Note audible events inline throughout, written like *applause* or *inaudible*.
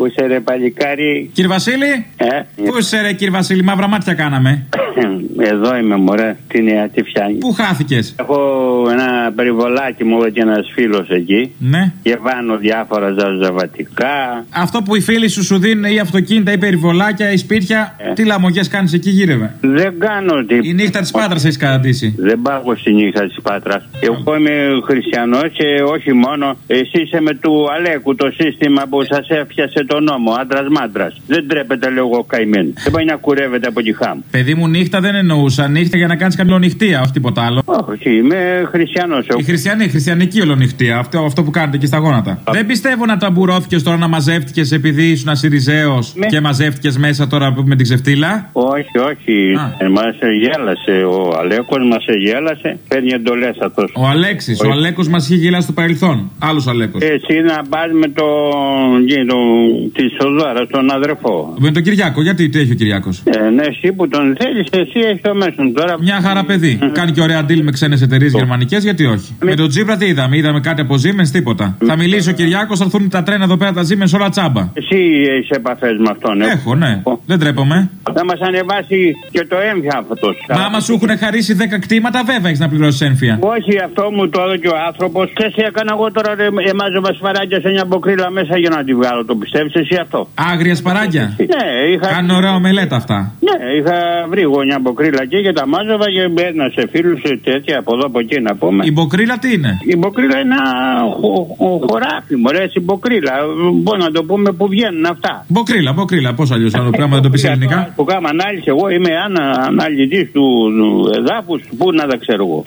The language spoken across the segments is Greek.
Πού είσαι ρε παλικάρι; Κύριε Βασίλη, Ε, πού είσαι ρε κύριε Βασίλη, μαύρα μάτια κάναμε. εδώ είμαι μωρέ. Τι νέα, τι φτιάχνεις; Πού χάθηκες; Έχω ένα περιβολάκι μου και ένας φίλος εκεί. Ναι. Και βάνω διάφορα ζαρζαβατικά. Αυτό που οι φίλοι σου σου δίνουν ή αυτοκίνητα ή περιβολάκια ή σπίτια, Ε. τι λαμογές κάνεις εκεί γύρευε. Δεν κάνω τι. Η νύχτα της Πάτρας έχεις καταντήσει. Δεν πάω στη νύχτα της Πάτρας. Εγώ είμαι χριστιανός και όχι μόνο. Εσύ είσαι με του Αλέκου το σύστημα που σας έφτιασε το νόμο. Άντρας μάντρας. Δεν τρέπεται, λέω εγώ καημένο. Δεν πάει να κουρεύεται από τη χάμ. Παιδί μου, νύχτα δεν εννοούσα. Νύχτα για να κάνεις καλονυχτία, όχι τίποτα άλλο. Όχι, είμαι χριστιανός. Η χριστιανή, η χριστιανική ολονυχτία. Αυτό, αυτό που κάνετε εκεί στα γόνατα. Δεν πιστεύω να ταμπουρώθηκες τώρα να μαζεύτηκες επειδή ήσουν Σιριζέο Ναι. και μαζεύτηκες μέσα τώρα με την ξεφτύλα; Όχι, όχι. Α. Ε, μας γέλασε. Ο Αλέκος μας γέλασε. Παίρνει εντολές αυτός. Ο Αλέξης, ο Όχι. Αλέκος μας είχε γελάσει στο παρελθόν. Άλλος Αλέκος. Εσύ να πας με τον. το, της Σοδάρα, τον αδερφό. Με τον Κυριάκο, γιατί τι έχει ο Κυριάκος; Ε, ναι, εσύ που τον θέλεις, εσύ έχει το μέσον τώρα. Μια χαρά παιδί. Κάνει και ωραία deal με ξένες εταιρείες γερμανικές, γιατί όχι. Με τον Τζίπρα τι είδαμε, είδαμε κάτι από Siemens, τίποτα. Θα μιλήσει ο Κυριάκος, θα έρθουν τα τρένα εδώ πέρα τα Siemens όλα τσάμπα. Εσύ έχει επαφές με αυτόν. ε. Έχω, ναι. Δεν τρέπομαι. Θα μας ανεβάσει και το έμφυα αυτό. Μα άμα σου έχουν χαρίσει 10 κτήματα, βέβαια έχεις να πληρώσεις έμφυα. Όχι, αυτό μου το έδωσε ο άνθρωπος. Και εσύ έκανα εγώ τώρα ρε, εμάζευα σφαράκια σε μια μποκρίλα μέσα για να τη βγάλω. Το πιστεύεις εσύ αυτό; Άγρια σπαράγγια. Ναι, είχα. Κάνουν ωραία ομελέτα αυτά. Ναι, είχα βρει εγώ μια μποκρίλα εκεί και τα μάζευα και έδινα σε φίλου τέτοια από εδώ από εκεί να πούμε. Η μποκρίλα τι είναι; Η μποκρίλα είναι ένα χω- χω- χωράφι, μωρέ, η μποκρίλα. Μπορεί να το πούμε που βγαίνουν αυτά. Μποκρίλα, μποκρίλα. Πώς αλλιώς θα το πράγμα δεν το πεις ελληνικά; Που κάνω ανάλυση, εγώ είμαι ανα, αναλυτής του, του εδάφους, πού να τα ξέρω εγώ.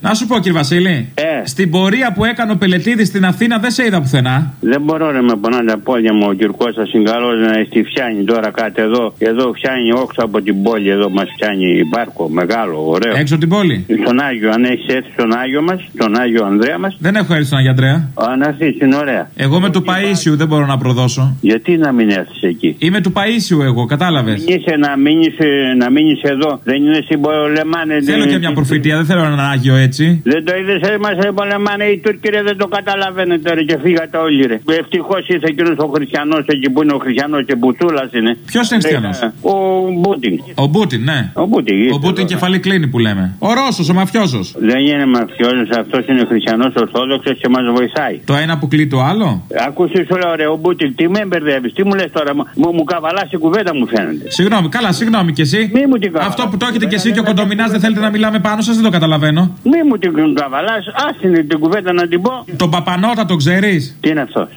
Να σου πω, κύριε Βασίλη. Ε. Στην πορεία που έκανε ο Πελετήδης στην Αθήνα δεν σε είδα πουθενά. Δεν μπορώ ρε με πονάνε τα πόδια μου ο Κυρκός θα συγκαλώσει να στη φτιάνει τώρα κάτι εδώ. Εδώ φτιάνει όξω από την πόλη, εδώ μας φτιάνει μπάρκο μεγάλο, ωραίο. Έξω από την πόλη; Στον Άγιο, αν έχεις έρθει στον Άγιο μας, τον Άγιο Ανδρέα μας, Δεν έχω έρθει στον Αγία Αντρέα. αν έρθει είναι ωραία. Εγώ με του Παίσιου δεν μπορώ να προδώσω. Γιατί να μην έρθεις εκεί; Είμαι του Παίσιου εγώ, κατάλαβες. Είσαι να μείνεις, ε, να μείνεις εδώ. Δεν είναι συμπολεμάνε. Θέλω και μια προφητεία, δεν θέλω έναν Άγιο έτσι. Δεν το είδες, μα πολεμάνε οι Τούρκοι, ρε, δεν το καταλαβαίνετε, ρε, και φύγατε όλοι, ρε. Ευτυχώς ήρθε εκείνος ο χριστιανός εκεί που είναι ο χριστιανός και μπουτσούλας είναι. Ποιος είναι χριστιανός; Ε, Ο Μπούτιν. Ο Μπούτιν, ναι. Ο Μπούτιν. Ο ήρθε Μπούτιν εδώ. κεφαλή κλείνει που λέμε. Ο Ρώσος, ο μαφιόζος. Δεν είναι μαφιόζος, αυτός είναι χριστιανός Ορθόδοξος και μας βοηθάει. Το ένα που κλείνει το άλλο; Ακούστε, σου λέω, ρε, ο Μπούτιν, τι με μπερδεύεις, τι μου λες τώρα, μου, μου, μου καβαλάς η κουβέντα μου φαίνεται. Συγγνώμη, καλά, συγγνώμη κι εσύ; Μη μου την καβαλάς. Αυτό που το έχετε κι εσύ και ο κοντομινάς δεν θέλετε να μιλάμε πάνω σας, δεν το καταλαβαίνω. Μη μου την καβαλάς, άσε την κουβέντα να την πω. Τον Παπανότα το ξέρεις; Τι είναι αυτός;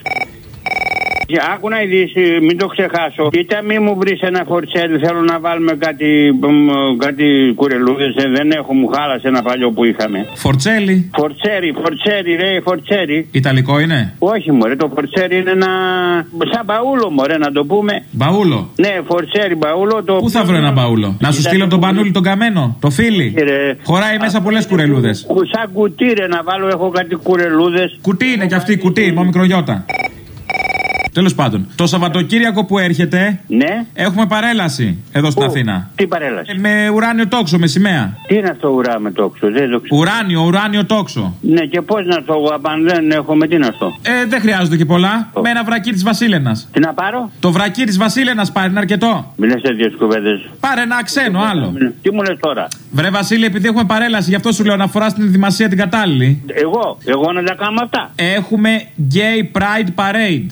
Άκου να ειδήσεις, μην το ξεχάσω. Κοίτα, μη μου βρεις ένα φορτσέλι. Θέλω να βάλουμε κάτι, μ, κάτι κουρελούδες. Δεν έχω, μου χάλασε ένα παλιό που είχαμε. Φορτσέλι. Φορτσέρι, φορτσέρι, ρε, φορτσέρι. Ιταλικό είναι; Όχι, μωρέ, το φορτσέρι είναι ένα. σαν μπαούλο, μωρέ, να το πούμε. Μπαούλο. Ναι, φορτσέρι, μπαούλο. Το... Πού θα βρω ένα μπαούλο; Να σου στείλω τον πανούλι τον καμένο. Το φίλι. Ρε. Χωράει μέσα πολλές κουρελούδες. Σαν κουτί, ρε, να βάλω, έχω κάτι κουρελούδες. Κουτί είναι κι αυτή, κουτί, μόνο μικρογιώτα. Τέλος πάντων, το Σαββατοκύριακο που έρχεται Ναι. έχουμε παρέλαση εδώ στην Πού; Αθήνα. Τι παρέλαση; Ε, Με ουράνιο τόξο, με σημαία. Τι είναι αυτό ουρά με τόξο, δεν το ξέρω. Ουράνιο, ουράνιο τόξο. Ναι, και πώς να το εγώ, αν δεν έχω με τι είναι αυτό; Ε, δεν χρειάζεται και πολλά. Με ένα βρακί της Βασίλενας. Τι να πάρω; Το βρακί της Βασίλενας πάρει, είναι αρκετό. Μιλέ τέτοιε κουβέντε. Πάρε ένα ξένο άλλο. Τι μου λες τώρα; Βρε Βασίλη, επειδή έχουμε παρέλαση, γι' αυτό σου λέω να φοράς την ετοιμασία την κατάλληλη. Εγώ, εγώ να τα κάνω αυτά. Έχουμε Gay Pride Parade.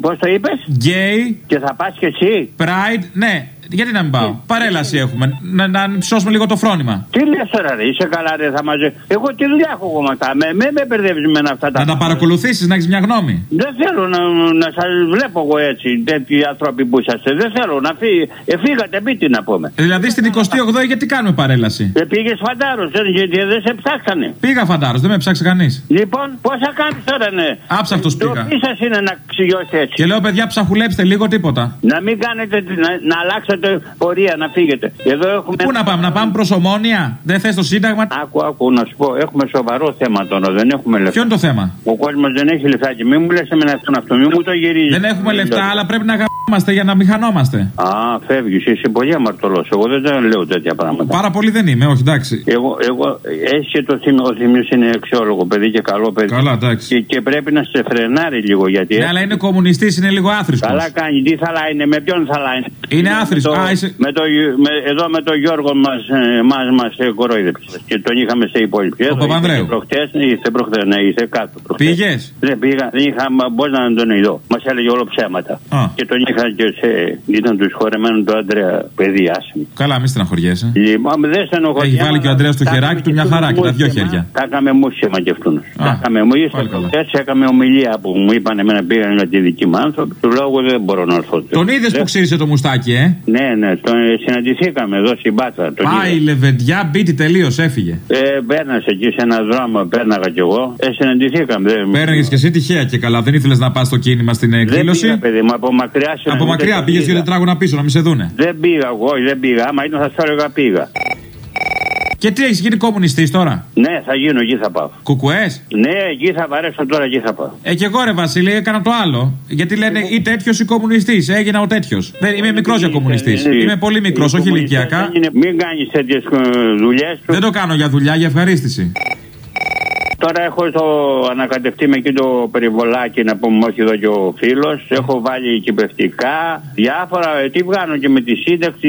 Πώς το είπες; Gay Και θα πας και εσύ. Pride, ναι. Γιατί να μην πάω; Παρέλαση έχουμε. Να, να ψώσουμε λίγο το φρόνημα. Τι λες τώρα, ρε, είσαι καλά, ρε, θα μαζε. Εγώ τι δουλειά έχω εγώ με αυτά. Με, με, με μπερδεύεις με αυτά τα. Να τα παρακολουθήσεις, να έχεις μια γνώμη. Δεν θέλω να, να σας βλέπω εγώ έτσι, τέτοιοι άνθρωποι που είσαστε. Δεν θέλω να φύγει. Εφύγατε, μη τι να πούμε. Δηλαδή στην 28η γιατί κάνουμε παρέλαση; Ε, πήγες φαντάρος, γιατί δεν σε ψάξανε. Πήγα φαντάρος, δεν με ψάξει κανείς. Λοιπόν, πώ θα κάνεις τώρα, ναι. Άψαχτος πήγα. Το σα είναι να ξυγιώσετε έτσι. Και λέω, παιδιά, ψαχουλέψτε λίγο τίποτα. Να μην κάνετε, να, να αλλάξετε πορεία, να φύγετε. Εδώ έχουμε. Πού να πάμε, να πάμε προς ομόνια; Δεν θες το Σύνταγμα; Άκου, άκου, να σου πω, έχουμε σοβαρό θέμα τώρα. Δεν έχουμε λεφτά. Ποιο είναι το θέμα; Ο κόσμος δεν έχει λεφτά και μην μου λες με αυτόν αυτό, μην μου το γυρίζεις. Δεν έχουμε λεφτά, αλλά πρέπει να Είμαστε για να μηχανόμαστε. Α, φεύγεις, είσαι πολύ αμαρτωλός. Εγώ δεν τα λέω τέτοια πράγματα. Πάρα πολύ δεν είμαι, όχι εντάξει. Εγώ, εγώ έχεις και το θύμιο, ο θύμιο είναι αξιόλογο παιδί και καλό παιδί. Καλά, εντάξει. Και, και πρέπει να σε φρενάρει λίγο γιατί. Ναι, αλλά είναι κομμουνιστής, είναι λίγο άθρηστο. Καλά κάνει, τι θα λένε, με ποιον θα λένε. Είναι άθρηστο. Με το, Α, είσαι- με το, με, εδώ με τον Γιώργο μας μας, μας ε, κορόιδεψε. Και τον είχαμε σε υπόλοιπη. Εδώ Παπανδρέου. ήρθε Προχτές, ήρθε προχτές, ναι, ήρθε κάτω. προχτές. Πήγες; Δεν πήγα, δεν είχα, μπορείς να τον ειδώ. Μας έλεγε όλο ψέματα. Α. Και τον είχα και σε. ήταν τους χωρεμένους του Άντρεα, παιδί άσημο. Καλά, μη στεναχωριέσαι. Λοιπόν, δεν στενοχωριέμαι, Έχει βάλει και ο αλλά Ανδρέας το τα χεράκι έκαμε του μια και χαρά και τα δυο μούσιμα. χέρια. Τα έκαμε μουσιμα και αυτούς. Α, Τα έκαμε μου. Ήρθε πάλι καλά. προχτές, έκαμε ομιλία που μου είπαν εμένα πήγαν για τη δική μου άνθρωπο. Του λόγου δεν μπορώ να έρθω. Τον είδες που ξύρισε το μουστάκι, ε; Ναι, ναι, τον, ε, συναντηθήκαμε εδώ στην Πάτρα. Τον Πάει είδα. λεβεντιά, μπίτι τελείως, έφυγε. Ε, πέρνασε εκεί σε ένα δρόμο, πέρναγα κι εγώ. Ε, συναντηθήκαμε. Δεν, Πέρναγε και εσύ τυχαία και καλά. Δεν ήθελες να πας στο κίνημα στην δεν εκδήλωση; πήγα, παιδί μου, από μακριά Από συναντήθηκα, μακριά τον πήγε δύο είδα. τετράγωνα πίσω να μην σε δούνε. Δεν πήγα εγώ, δεν πήγα. Άμα ήταν θα σου έλεγα πήγα. Και τι έχει γίνει κομμουνιστή τώρα. Ναι, θα γίνω, εκεί θα πάω. Κουκουέ. Ναι, εκεί θα βαρέσω τώρα, εκεί θα πάω. Ε, και εγώ ρε Βασίλη, έκανα το άλλο. Γιατί λένε ή τέτοιο ή κομμουνιστή. Έγινα ο τέτοιο. Δεν είμαι μικρό για κομμουνιστή. Είμαι πολύ μικρό, όχι ηλικιακά. Μην κάνει τέτοιε δουλειέ. Δεν το κάνω για δουλειά, για ευχαρίστηση. Τώρα έχω το ανακατευτεί με εκεί το περιβολάκι να πούμε όχι εδώ και ο φίλος. Έχω βάλει κυπευτικά, διάφορα. ε, Τι βγάνω και με τη σύνταξη,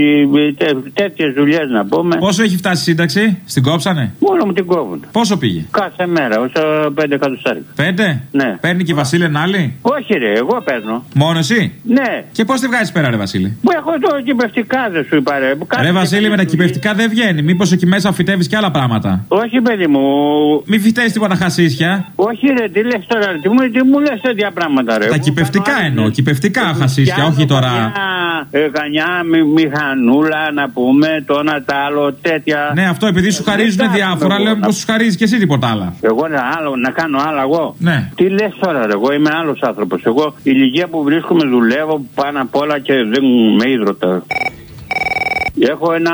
τέτοιες δουλειές να πούμε. Πόσο έχει φτάσει η σύνταξη, στην κόψανε; Μόνο μου την κόβουν. Πόσο πήγε; Κάθε μέρα, όσο πέντε εκατοστάρικα. Πέντε; Ναι. Παίρνει και η Βασίλη ένα άλλη; Όχι, ρε, εγώ παίρνω. Μόνο εσύ; Ναι. Και πώς τη βγάζεις πέρα, ρε Βασίλη; Που έχω το κυπευτικά, δεν σου είπα, ρε. Κάθε Ρε Βασίλη, με τα κυπευτικά δεν βγαίνει. Μήπως εκεί μέσα φυτεύει και άλλα πράγματα; Όχι, παιδί μου. Μη φυτεύει τίποτα χασίσια. Όχι, ρε, τι λες τώρα, τι μου, τι μου λες τέτοια πράγματα, ρε. Τα Εγώ κυπευτικά κάνω εννοώ. άλλες- Κυπευτικά χασίσια, Πιάνω όχι τώρα. Καμιά, ε, καμιά μη- μηχανούλα να πούμε, το ένα τ' άλλο, τέτοια. Ναι, αυτό επειδή σου Δεν χαρίζουν κάνω διάφορα, εγώ λέω να- πως σου χαρίζει και εσύ τίποτα άλλο. Εγώ να, άλλο, να κάνω άλλα εγώ. Ναι. Τι λες τώρα, ρε, εγώ είμαι άλλος άνθρωπος. Εγώ η ηλικία που βρίσκομαι δουλεύω πάνω απ' όλα και δεν με ίδρωτα. Έχω ένα,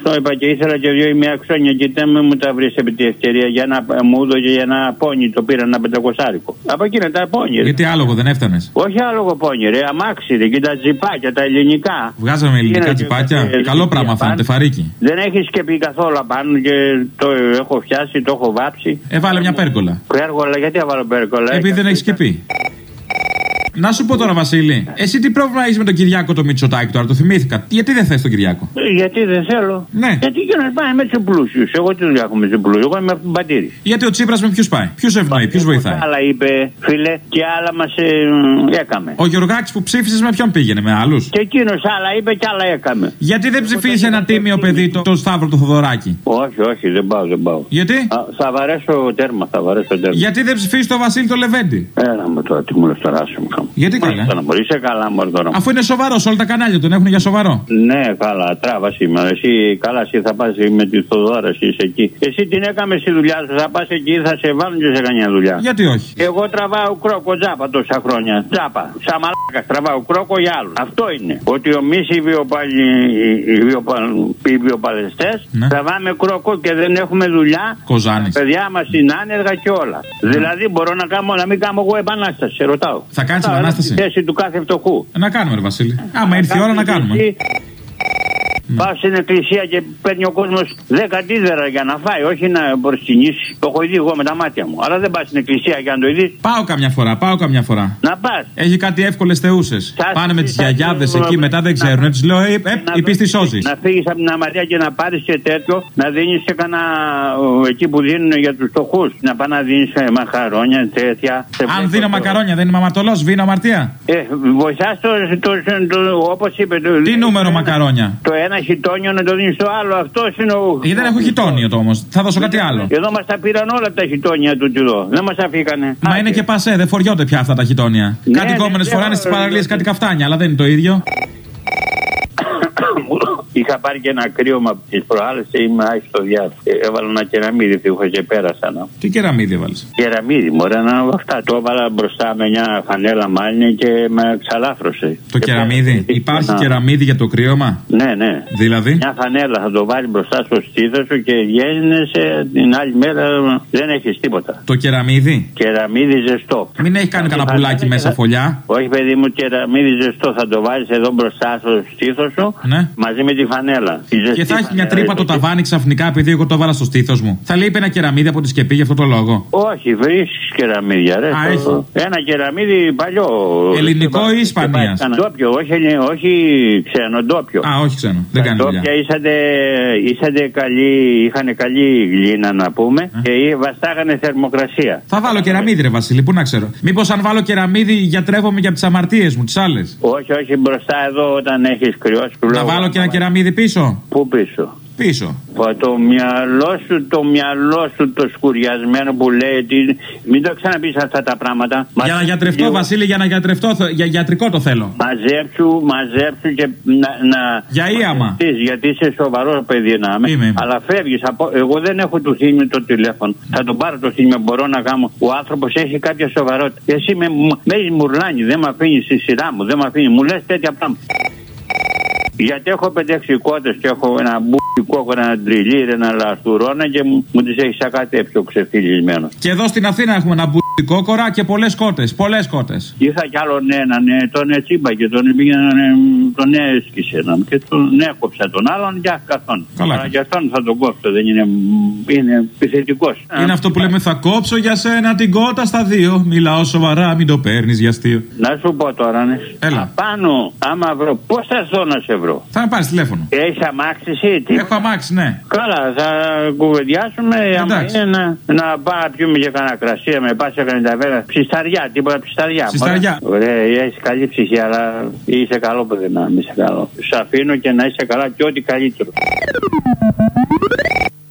στο είπα και ήθελα και δύο ή μία ξόνια και δεν μου τα βρεις επί τη ευκαιρία για ένα μου και για ένα πόνι το πήρα ένα πεντακοσάρικο. Από εκείνα τα πόνι. ρε. Γιατί άλογο δεν έφτανες; Όχι άλογο πόνι, ρε, αμάξι, ρε, και τα τζιπάκια, τα ελληνικά. Βγάζαμε ελληνικά Είναι τσιπάκια. και- Καλό πράγμα και- φαίνεται, φαρίκι. Δεν έχεις σκεπή καθόλου απάνω και το έχω φτιάσει, το έχω βάψει. Έβαλε μια πέρκολα. Πέργολα, γιατί έβαλα πέργολα. Επειδή δεν έχεις και πει. Να σου πω τώρα, Βασίλη, εσύ τι πρόβλημα έχεις με τον Κυριάκο το Μητσοτάκη τώρα, το θυμήθηκα. Γιατί δεν θες τον Κυριάκο; Ε, Γιατί δεν θέλω. Ναι. Γιατί και να πάει με του πλούσιου. Εγώ τι δουλειά έχω με του πλούσιου. Εγώ είμαι από την πατήρη. Γιατί ο Τσίπρας με ποιους πάει, ποιους ευνοεί, ποιους βοηθάει; Άλλα είπε, φίλε, και άλλα μας έκαμε. Ο Γιωργάκη που ψήφισες με ποιον πήγαινε, με άλλους; Και εκείνος άλλα είπε και άλλα έκαμε. Γιατί δεν ψηφίζει ένα τίμιο παιδί, το, το Σταύρο το Θοδωράκι. Όχι, όχι, δεν πάω, δεν πάω. Γιατί; Α, θα βαρέσω τέρμα, θα βαρέσω τέρμα. Γιατί δεν ψηφίζεις το Βασίλη το Λεβέντι. Έλα μου τώρα, τι μου λες τώρα, άσε μου χαμ. Γιατί καλά. Μάλιστα, να μπορείς, είσαι καλά, μωρέ τώρα. Αφού είναι σοβαρός, όλα τα κανάλια τον έχουν για σοβαρό. Ναι, καλά, τράβα σήμερα. Εσύ, καλά, εσύ θα πας με τη Θοδόρα, εσύ είσαι εκεί. Εσύ την έκαμε στη δουλειά σου, θα πας εκεί, θα σε βάλουν και σε κανένα δουλειά. Γιατί όχι. Εγώ τραβάω κρόκο τζάπα τόσα χρόνια. Τζάπα. Σαν μαλάκας τραβάω κρόκο για άλλους. Αυτό είναι. Ότι εμεί οι, βιοπαλ... οι, βιοπαλ... οι βιοπαλαιστέ Ναι. τραβάμε κρόκο και δεν έχουμε δουλειά. Κοζάνης. Τα παιδιά μας είναι άνεργα και όλα. Δηλαδή μπορώ να, κάνω, να μην κάνω εγώ επανάσταση. Σε ρωτάω. Θα κάνεις Ρωτάω, επανάσταση; Στη θέση του κάθε φτωχού. Να κάνουμε, ρε Βασίλη. Άμα ήρθε η ώρα να κάνουμε. Ναι. Πάω στην εκκλησία και παίρνει ο κόσμος 10 τίδερα για να φάει, όχι να προσκυνήσει. Το έχω δει εγώ με τα μάτια μου. Αλλά δεν πας στην εκκλησία για να το δεις. Πάω καμιά φορά, πάω καμιά φορά. Να πας. Έχει κάτι εύκολες θεούσες. Πάνε με τις σας- γιαγιάδες σας- εκεί, μετά δεν ξέρουν. Του λέω, ε, ε, η πίστη σώζεις. Να φύγεις από την αμαρτία και να πάρεις και τέτοιο, να δίνεις και κανένα ο, εκεί που δίνουν για τους φτωχούς. Να πά να δίνεις μαχαρόνια, τέτοια. Σε Αν βλέπω δίνω το- μακαρόνια, δεν είμαι αμαρτωλό, βίνω αμαρτία. Ε, βοηθάς το, το, το, όπως είπε. Το, Τι νούμερο μακαρόνια; Το ένα χιτόνιο να το δίνεις στο άλλο. Αυτός είναι ο. Γιατί δεν έχω χιτόνιο το όμως. Θα δώσω κάτι άλλο. Εδώ μας τα πήραν όλα τα χιτόνια του εδώ. Δεν μας αφήκανε. Μα είναι και πασέ, δεν φοριώνται πια αυτά τα χιτόνια. Ναι, Κάτι ναι, κόμενες ναι, φοράνε ναι, στις ναι, παραλίες ναι. κάτι καφτάνια, αλλά δεν είναι το ίδιο. *coughs* Είχα πάρει και ένα κρύωμα από τι προάλλες και είμαι άχι στο διάθετο. Έβαλα ένα κεραμίδι τείχο και πέρασα. Να. Τι κεραμίδι έβαλες; Κεραμίδι, μωρέ, ένα από αυτά. Το έβαλα μπροστά με μια φανέλα μάλινη και με ξαλάφρωσε. Το Και κεραμίδι. πέρα- Υπάρχει να- κεραμίδι για το κρύωμα; Ναι, ναι. Δηλαδή; Μια φανέλα θα το βάλει μπροστά στο στήθος σου και γίνεσαι την άλλη μέρα δεν έχεις τίποτα. Το κεραμίδι; Κεραμίδι ζεστό. Μην έχει κάνει κανένα φανέλα πουλάκι και μέσα θα- φωλιά; Όχι, παιδί μου, κεραμίδι ζεστό. Θα το βάλεις εδώ μπροστά στο στήθος σου Ναι. μαζί με τη φανέλα. Τη Και ζεστή θα έχει μια φανέλα, τρύπα το ζεστή. ταβάνι ξαφνικά επειδή εγώ το έβαλα στο στήθος μου. Θα λείπει ένα κεραμίδι από τη σκεπή για αυτό το λόγο. Όχι, βρίσκει κεραμίδια, ρε. Α, Το- έχει. Ένα κεραμίδι παλιό. Ελληνικό ή Ισπανίας; Ντόπιο, όχι, Ελλη- όχι ξένο, ντόπιο. Α, όχι ξένο. Δεν κάνει δουλειά. Ντόπια είσατε, είσατε καλή, είχαν καλή γλύνα να πούμε Ε. και βαστάγανε θερμοκρασία. Θα βάλω κεραμίδι, ρε Βασίλη, πού να ξέρω. Μήπως αν βάλω κεραμίδι γιατρεύομαι για τις αμαρτίες μου, τις άλλες. Όχι, όχι, μπροστά εδώ όταν έχεις κρυώσει. του Να λέω, βάλω και ένα κεραμίδι πίσω; Πού πίσω; Πίσω. Πω, Το μυαλό σου, το μυαλό σου το σκουριασμένο που λέει ότι μην το ξαναπείς αυτά τα πράγματα. Για να γιατρευτώ, Λίγο- Βασίλη, για να γιατρευτώ. θε- Για γιατρικό το θέλω. Μαζέψου, μαζέψου και να. να Για ίαμα. μαζευτείς, γιατί είσαι σοβαρός παιδί να είμαι. Είμαι, είμαι. Αλλά φεύγεις. Εγώ δεν έχω του θύμιου το τηλέφωνο. Θα τον πάρω το θύμιο, μπορώ να κάνω. Ο άνθρωπος έχει κάποια σοβαρότητα. Εσύ με, με έχεις μουρλάνει, δεν με αφήνεις στη σειρά μου, δεν με αφήνεις. Μου λες τέτοια πράγματα. Γιατί έχω πέντε κότε και έχω ένα μπουκικό, έχω ένα τριλίρ, ένα λαστουρώνα και μου, μου τις έχεις σακατέψει ο ξεφυλισμένο. Και εδώ στην Αθήνα έχουμε ένα μπουκικό κορά και πολλές κότες. Πολλές κότες. Είχα κι άλλον έναν, ε, τον ετσίμπα και τον πήγαιναν, ε, τον έσκησε έναν και τον έκοψα τον άλλον για καθόν. Καλά. Αλλά για αυτόν θα τον κόψω, δεν είναι, είναι επιθετικός. Είναι αυτό που λέμε θα κόψω για σένα την κότα στα δύο. Μιλάω σοβαρά, μην το παίρνεις για αστείο. Να σου πω τώρα, ναι. Έλα. Απάνω, άμα βρω, πώς θα έρθω να σε βρω; Θα με πάρεις τηλέφωνο. Έχεις αμάξει εσύ, τι; Έχω αμάξει, ναι. Καλά, θα κουβεντιάσουμε. Άμα Εντάξει. είναι να, να πάμε να πιούμε και κανένα κρασία με πάσα κανένα βέρα. Ψισταριά, τίποτα ψισταριά. Ψισταριά. Ωραία, έχει καλή ψυχή, αλλά είσαι καλό παιδί να μην είσαι καλό. Σου αφήνω και να είσαι καλά και ό,τι καλύτερο.